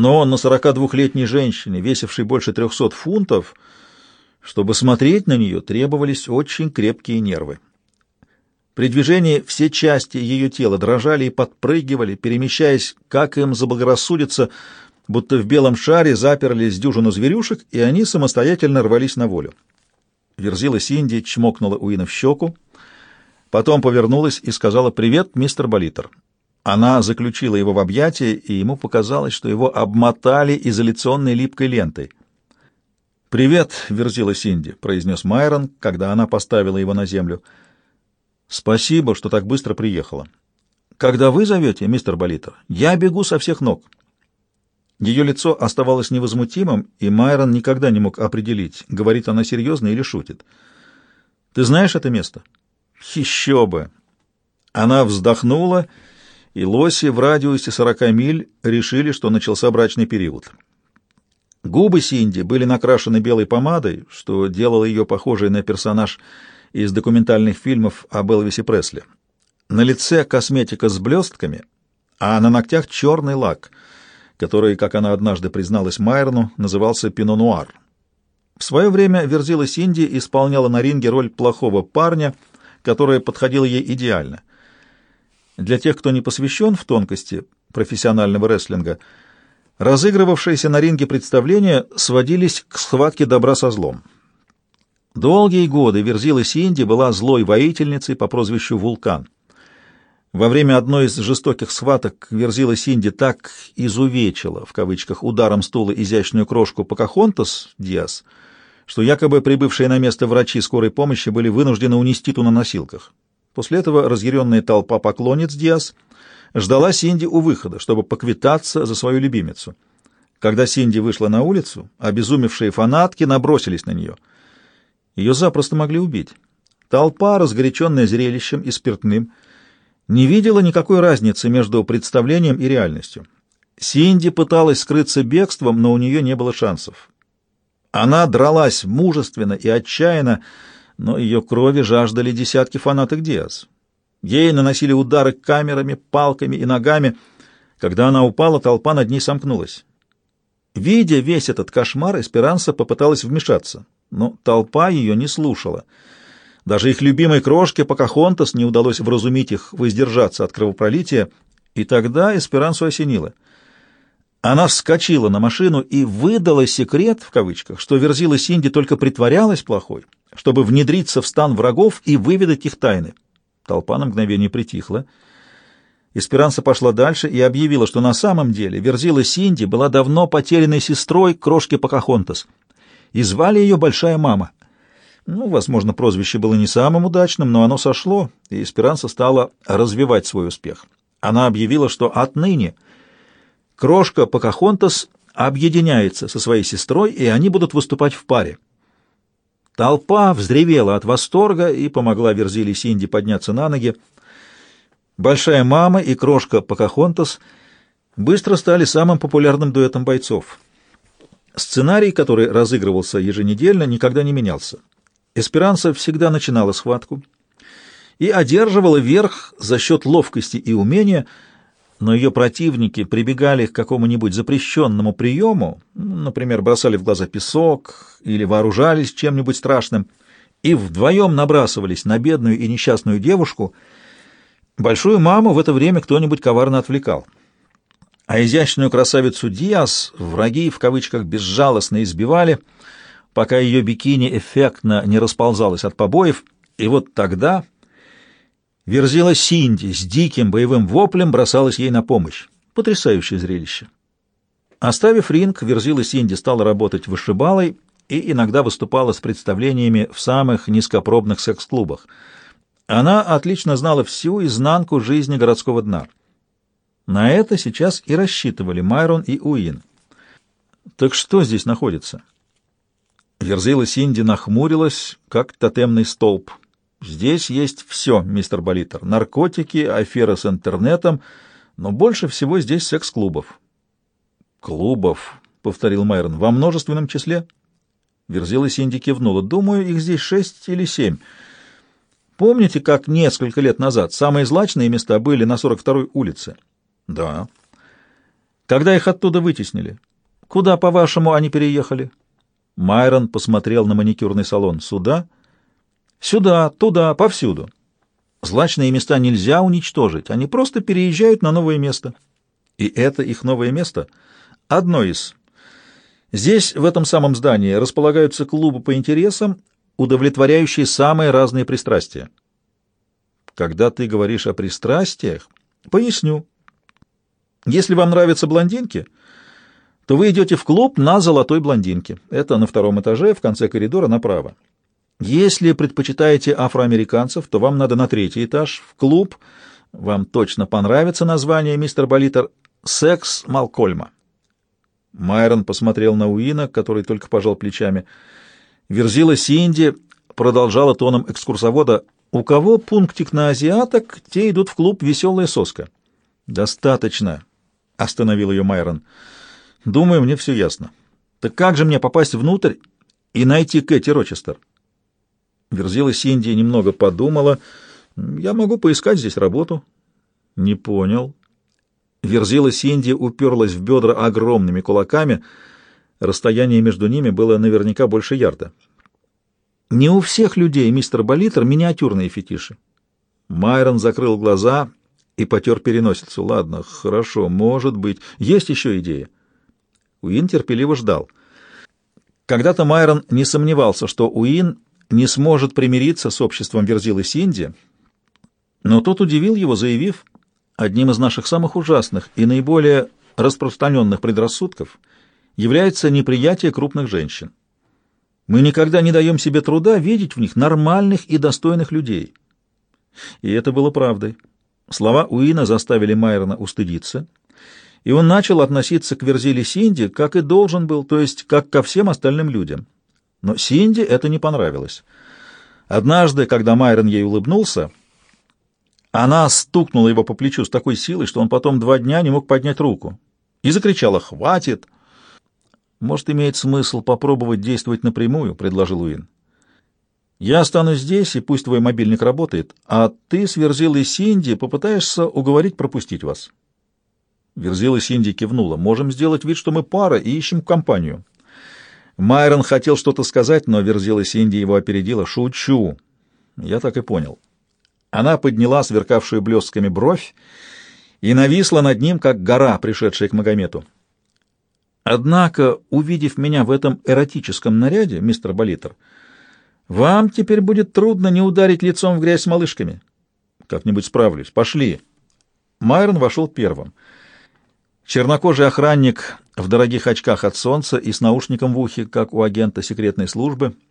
Но на 42-летней женщине, весившей больше 300 фунтов, чтобы смотреть на нее, требовались очень крепкие нервы. При движении все части ее тела дрожали и подпрыгивали, перемещаясь, как им заблагорассудится, будто в белом шаре заперлись дюжину зверюшек, и они самостоятельно рвались на волю. Верзила Синди чмокнула Уина в щеку, потом повернулась и сказала «Привет, мистер Болитер». Она заключила его в объятия, и ему показалось, что его обмотали изоляционной липкой лентой. «Привет, Верзила Синди», — произнес Майрон, когда она поставила его на землю. «Спасибо, что так быстро приехала. Когда вы зовете, мистер Болитер, я бегу со всех ног». Ее лицо оставалось невозмутимым, и Майрон никогда не мог определить, говорит она серьезно или шутит. «Ты знаешь это место?» «Еще бы!» Она вздохнула, и лоси в радиусе сорока миль решили, что начался брачный период. Губы Синди были накрашены белой помадой, что делало ее похожей на персонаж из документальных фильмов об Элвисе Пресли. На лице косметика с блестками, а на ногтях черный лак — который, как она однажды призналась Майерну, назывался «Пино-Нуар». В свое время Верзила Синди исполняла на ринге роль плохого парня, которая подходила ей идеально. Для тех, кто не посвящен в тонкости профессионального рестлинга, разыгрывавшиеся на ринге представления сводились к схватке добра со злом. Долгие годы Верзила Синди была злой воительницей по прозвищу «Вулкан». Во время одной из жестоких схваток Верзила Синди так «изувечила» в кавычках ударом стула изящную крошку Покахонтас Диас, что якобы прибывшие на место врачи скорой помощи были вынуждены унести ту на носилках. После этого разъяренная толпа поклонниц Диас ждала Синди у выхода, чтобы поквитаться за свою любимицу. Когда Синди вышла на улицу, обезумевшие фанатки набросились на нее. Ее запросто могли убить. Толпа, разгоряченная зрелищем и спиртным, — не видела никакой разницы между представлением и реальностью. Синди пыталась скрыться бегством, но у нее не было шансов. Она дралась мужественно и отчаянно, но ее крови жаждали десятки фанаток Диас. Ей наносили удары камерами, палками и ногами. Когда она упала, толпа над ней сомкнулась. Видя весь этот кошмар, Эсперанса попыталась вмешаться, но толпа ее не слушала — даже их любимой крошке Покахонтас не удалось вразумить их воздержаться от кровопролития, и тогда Эсперансу осенило. Она вскочила на машину и выдала секрет, в кавычках, что Верзила Синди только притворялась плохой, чтобы внедриться в стан врагов и выведать их тайны. Толпа на мгновение притихла. Эсперанса пошла дальше и объявила, что на самом деле Верзила Синди была давно потерянной сестрой крошки Покахонтас, и звали ее Большая Мама — ну, возможно, прозвище было не самым удачным, но оно сошло, и Эсперанса стала развивать свой успех. Она объявила, что отныне крошка Покахонтас объединяется со своей сестрой, и они будут выступать в паре. Толпа взревела от восторга и помогла Верзиле Синди подняться на ноги. Большая мама и крошка Покахонтас быстро стали самым популярным дуэтом бойцов. Сценарий, который разыгрывался еженедельно, никогда не менялся. Эсперанса всегда начинала схватку и одерживала верх за счет ловкости и умения, но ее противники прибегали к какому-нибудь запрещенному приему, например, бросали в глаза песок или вооружались чем-нибудь страшным, и вдвоем набрасывались на бедную и несчастную девушку. Большую маму в это время кто-нибудь коварно отвлекал. А изящную красавицу Диас враги в кавычках безжалостно избивали — пока ее бикини эффектно не расползалась от побоев, и вот тогда верзила Синди с диким боевым воплем бросалась ей на помощь. Потрясающее зрелище. Оставив ринг, верзила Синди стала работать вышибалой и иногда выступала с представлениями в самых низкопробных секс-клубах. Она отлично знала всю изнанку жизни городского дна. На это сейчас и рассчитывали Майрон и Уин. Так что здесь находится? Верзила Синди нахмурилась, как тотемный столб. «Здесь есть все, мистер Болитер. Наркотики, афера с интернетом, но больше всего здесь секс-клубов». «Клубов», — повторил Майрон, — «во множественном числе?» Верзила Синди кивнула. «Думаю, их здесь шесть или семь. Помните, как несколько лет назад самые злачные места были на 42-й улице?» «Да». Когда их оттуда вытеснили? Куда, по-вашему, они переехали? Майрон посмотрел на маникюрный салон. Сюда? Сюда, туда, повсюду. Злачные места нельзя уничтожить, они просто переезжают на новое место. И это их новое место? Одно из. Здесь, в этом самом здании, располагаются клубы по интересам, удовлетворяющие самые разные пристрастия. Когда ты говоришь о пристрастиях, поясню. Если вам нравятся блондинки, то вы идете в клуб на золотой блондинке. Это на втором этаже, в конце коридора направо. Если предпочитаете афроамериканцев, то вам надо на третий этаж, в клуб. Вам точно понравится название, мистер Болитер, «Секс Малкольма». Майрон посмотрел на Уина, который только пожал плечами. Верзила Синди продолжала тоном экскурсовода. «У кого пунктик на азиаток, те идут в клуб «Веселая соска». «Достаточно», — остановил ее Майрон. «Думаю, мне все ясно. Так как же мне попасть внутрь и найти Кэти Рочестер?» Верзила Синди немного подумала. «Я могу поискать здесь работу». «Не понял». Верзила Синди уперлась в бедра огромными кулаками. Расстояние между ними было наверняка больше ярда. «Не у всех людей, мистер Болитер, миниатюрные фетиши». Майрон закрыл глаза и потер переносицу. «Ладно, хорошо, может быть. Есть еще идея?» Уин терпеливо ждал. Когда-то Майрон не сомневался, что Уин не сможет примириться с обществом Верзилы Синди, но тот удивил его, заявив, одним из наших самых ужасных и наиболее распространенных предрассудков является неприятие крупных женщин. Мы никогда не даем себе труда видеть в них нормальных и достойных людей. И это было правдой. Слова Уина заставили Майрона устыдиться, и он начал относиться к Верзиле Синди, как и должен был, то есть как ко всем остальным людям. Но Синди это не понравилось. Однажды, когда Майрон ей улыбнулся, она стукнула его по плечу с такой силой, что он потом два дня не мог поднять руку, и закричала «Хватит!». «Может, имеет смысл попробовать действовать напрямую», — предложил Уин. «Я останусь здесь, и пусть твой мобильник работает, а ты с Верзилой Синди попытаешься уговорить пропустить вас». Верзила Синди кивнула. «Можем сделать вид, что мы пара, и ищем компанию». Майрон хотел что-то сказать, но Верзила Синди его опередила. «Шучу!» Я так и понял. Она подняла сверкавшую блестками бровь и нависла над ним, как гора, пришедшая к Магомету. «Однако, увидев меня в этом эротическом наряде, мистер Болитер, вам теперь будет трудно не ударить лицом в грязь с малышками. Как-нибудь справлюсь. Пошли». Майрон вошел первым. Чернокожий охранник в дорогих очках от солнца и с наушником в ухе, как у агента секретной службы —